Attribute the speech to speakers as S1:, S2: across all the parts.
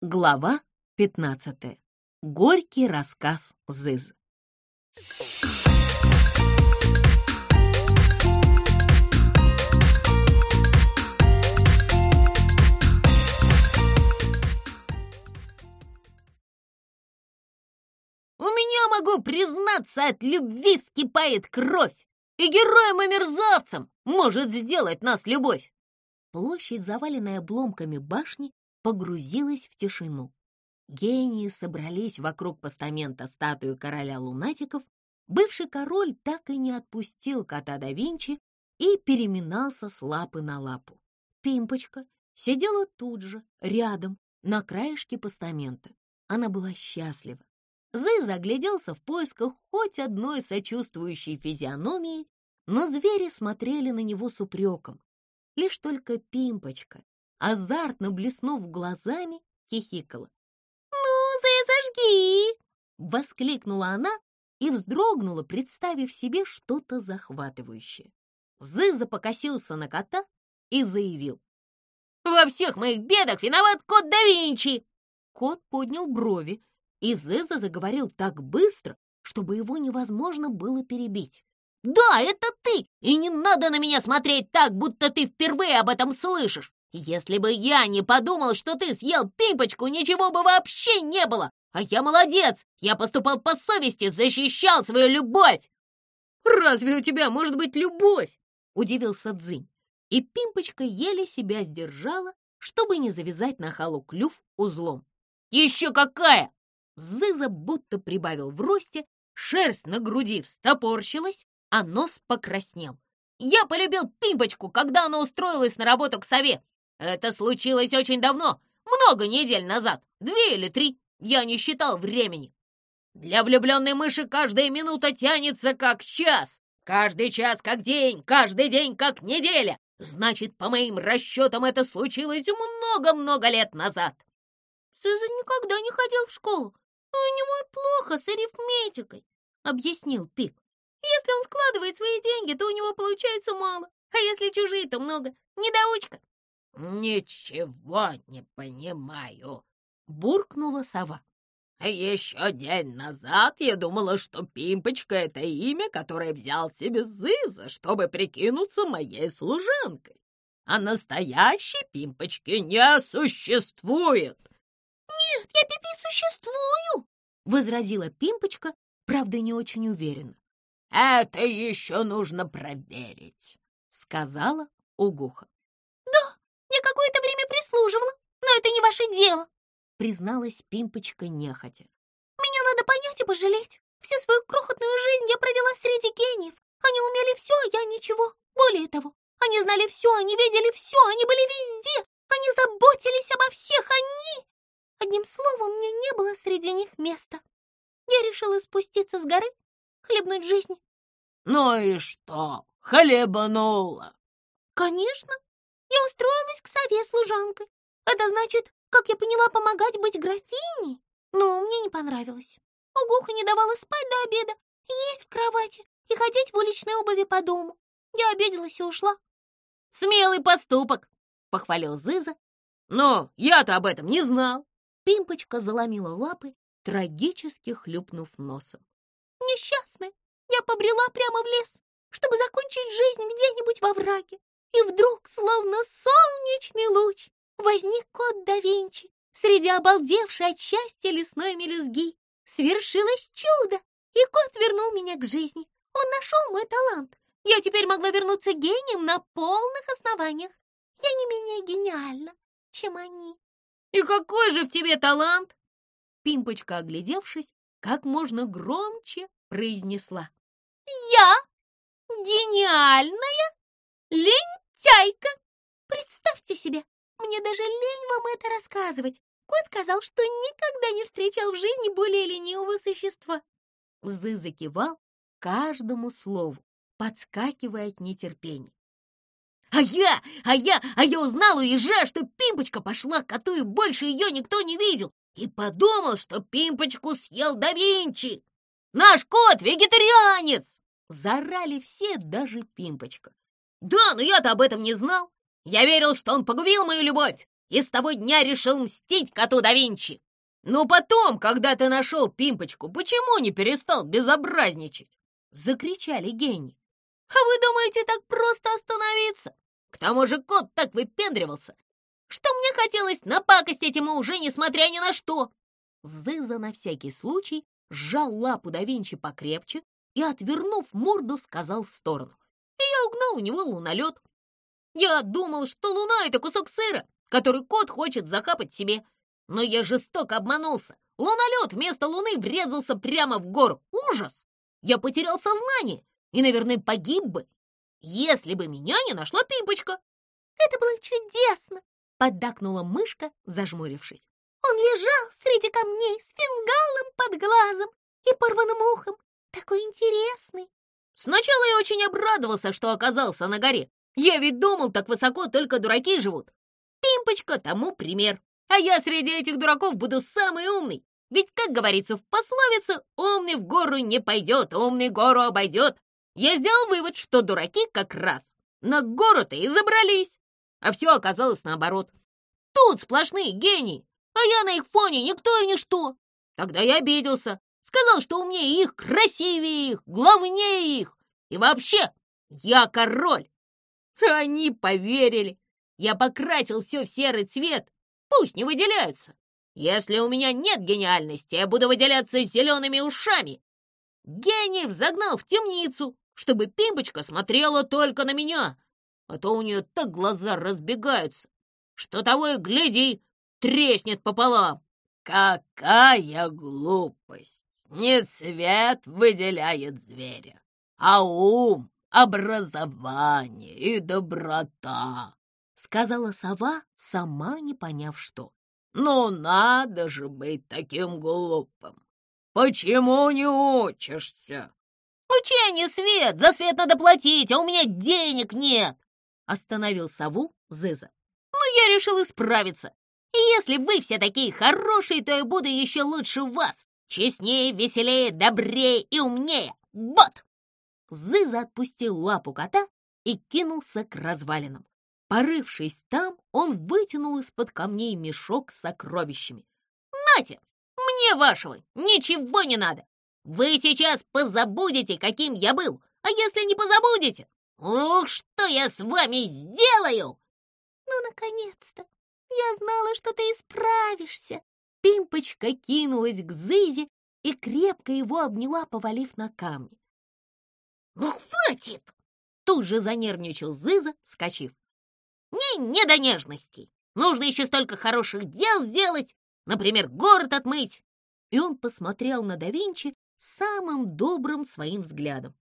S1: Глава 15. Горький рассказ Зыз.
S2: У меня, могу признаться, от любви вскипает кровь, и героям и мерзавцам может сделать нас любовь.
S1: Площадь, заваленная обломками башни, погрузилась в тишину. Гении собрались вокруг постамента статуи короля лунатиков. Бывший король так и не отпустил кота да Винчи и переминался с лапы на лапу. Пимпочка сидела тут же, рядом, на краешке постамента. Она была счастлива. Зы загляделся в поисках хоть одной сочувствующей физиономии, но звери смотрели на него с упреком. Лишь только Пимпочка, азартно блеснув глазами, хихикала.
S2: «Ну, зажги!»
S1: — воскликнула она и вздрогнула, представив себе что-то захватывающее. Зыза покосился на кота и заявил.
S2: «Во всех моих бедах виноват кот да Винчи!»
S1: Кот поднял брови, и Зыза заговорил так быстро, чтобы его невозможно было перебить.
S2: «Да, это ты! И не надо на меня смотреть так, будто ты впервые об этом слышишь! Если бы я не подумал, что ты съел пимпочку, ничего бы вообще не было! А я молодец! Я поступал по совести, защищал свою любовь!» «Разве у тебя может быть любовь?» — удивился Дзынь. И пимпочка еле себя сдержала, чтобы не завязать на халу клюв узлом. «Еще какая!» Зыза будто прибавил в росте, шерсть на груди встопорщилась, а нос покраснел. «Я полюбил Пимпочку, когда она устроилась на работу к сове. Это случилось очень давно, много недель назад, две или три, я не считал времени. Для влюбленной мыши каждая минута тянется как час, каждый час как день, каждый день как неделя. Значит, по моим расчетам, это случилось много-много лет назад.
S3: Сыза никогда не ходил в школу, у него плохо с арифметикой, объяснил Пик. Если он складывает свои деньги, то у него получается мало, а если чужие, то много. Недоучка.
S2: «Ничего не понимаю», — буркнула сова. «Еще день назад я думала, что Пимпочка — это имя, которое взял себе Зыза, чтобы прикинуться моей служанкой. А настоящей Пимпочки не существует!»
S3: «Нет, я Пипи существую!» — возразила Пимпочка, правда, не очень уверенно.
S2: «Это еще нужно проверить», — сказала Угуха.
S3: «Да, я какое-то время прислуживала, но это не ваше дело», — призналась Пимпочка нехотя. «Меня надо понять и пожалеть. Всю свою крохотную жизнь я провела среди гениев. Они умели все, а я ничего. Более того, они знали все, они видели все, они были везде. Они заботились обо всех, они... Одним словом, мне не было среди них места. Я решила спуститься с горы, хлебнуть жизнь.
S2: Ну и что, хлебанула?
S3: Конечно. Я устроилась к сове служанкой. Это значит, как я поняла, помогать быть графиней? Но мне не понравилось. Угуха не давала спать до обеда, есть в кровати и ходить в уличной обуви по дому. Я обиделась и ушла.
S2: Смелый поступок, похвалил Зыза. Но я-то об этом не знал.
S1: Пимпочка заломила лапы, трагически хлюпнув носом.
S3: Несчастная, я побрела прямо в лес, чтобы закончить жизнь где-нибудь во враге. И вдруг, словно солнечный луч, возник кот да Винчи среди обалдевшей от счастья лесной мелюзги. Свершилось чудо, и кот вернул меня к жизни. Он нашел мой талант. Я теперь могла вернуться гением на полных основаниях. Я не менее гениальна, чем они.
S2: «И какой же в тебе талант?»
S1: Пимпочка, оглядевшись, как можно громче произнесла.
S3: «Я гениальная лентяйка! Представьте себе, мне даже лень вам это рассказывать. Кот сказал, что никогда не встречал в жизни более ленивого существа».
S1: Зы закивал каждому слову, подскакивая от нетерпения.
S2: А я, а я, а я узнал у ежа, что Пимпочка пошла к коту, и больше ее никто не видел. И подумал, что Пимпочку съел да Винчи. Наш кот вегетарианец! Зарали все, даже Пимпочка. Да, но я-то об этом не знал. Я верил, что он погубил мою любовь. и с того дня решил мстить коту да Винчи. Но потом, когда ты нашел Пимпочку, почему не перестал безобразничать?» — закричали гении. «А вы думаете, так просто остановиться? К тому же кот так выпендривался, что мне хотелось напакостить ему уже, несмотря ни на что!» Зыза на всякий случай сжал лапу да Винчи покрепче и, отвернув морду, сказал в сторону. И я угнал у него лунолет. Я думал, что луна — это кусок сыра, который кот хочет закапать себе. Но я жестоко обманулся. Лунолет вместо луны врезался прямо в гору. Ужас! Я потерял сознание и, наверное, погиб бы, если бы меня не нашла Пимпочка.
S3: Это было чудесно, поддакнула мышка, зажмурившись. Он лежал среди камней с фингалом под глазом и порванным ухом. Такой интересный.
S2: Сначала я очень обрадовался, что оказался на горе. Я ведь думал, так высоко только дураки живут. Пимпочка тому пример. А я среди этих дураков буду самый умный. Ведь, как говорится в пословице, умный в гору не пойдет, умный гору обойдет. Я сделал вывод, что дураки как раз на гору-то и забрались. А все оказалось наоборот. Тут сплошные гении, а я на их фоне никто и ничто. Тогда я обиделся, сказал, что умнее их, красивее их, главнее их. И вообще, я король. Они поверили. Я покрасил все в серый цвет, пусть не выделяются. Если у меня нет гениальности, я буду выделяться зелеными ушами. Гениев загнал в темницу, чтобы Пимпочка смотрела только на меня, а то у нее так глаза разбегаются, что того и гляди, треснет пополам. Какая глупость! Не цвет выделяет зверя, а ум, образование и доброта, — сказала сова, сама не поняв что. Ну, надо же быть таким глупым. Почему не учишься? Учение свет, за свет надо платить, а у меня денег нет. Остановил сову Зыза. Но я решил исправиться. И если вы все такие хорошие, то я буду еще лучше вас. Честнее, веселее, добрее и умнее. Вот! Зыза отпустил лапу кота и кинулся к развалинам. Порывшись там, он вытянул из-под камней мешок с сокровищами. «Нате! Мне вашего! Ничего не надо! Вы сейчас позабудете, каким я был! А если не позабудете, ух, что я с вами сделаю!»
S3: «Ну, наконец-то! Я знала, что ты исправишься!»
S1: Пимпочка кинулась к Зызе и крепко его обняла, повалив на камни.
S2: «Ну, хватит!»
S1: Тут же занервничал Зыза, скачив.
S2: Мне не до нежностей. Нужно еще столько хороших дел сделать, например, город отмыть.
S1: И он посмотрел на да Винчи самым добрым своим взглядом.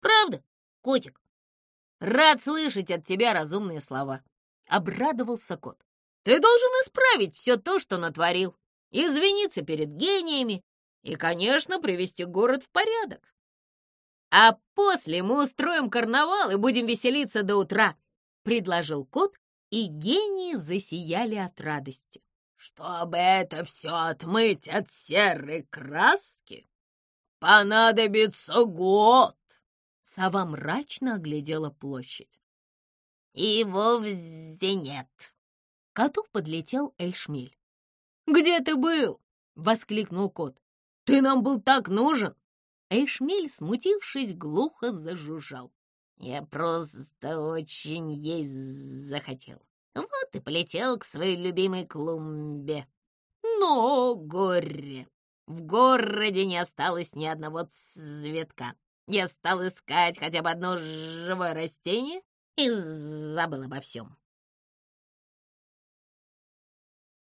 S2: Правда, котик? Рад слышать от тебя разумные слова. Обрадовался кот. Ты должен исправить все то, что натворил. Извиниться перед гениями и, конечно, привести город в порядок. А после мы устроим карнавал и будем веселиться до утра. — предложил кот, и гении засияли от радости. «Чтобы это все отмыть от серой краски, понадобится год!» Сова мрачно оглядела площадь. «И вовсе нет!»
S1: К коту подлетел Эйшмиль.
S2: «Где ты был?» — воскликнул кот. «Ты нам был так нужен!»
S1: Эйшмиль, смутившись, глухо зажужжал.
S2: Я просто очень есть захотел. Вот и полетел к своей любимой клумбе. Но горе! В городе не осталось ни одного цветка. Я стал искать хотя бы одно живое растение и забыл обо всем.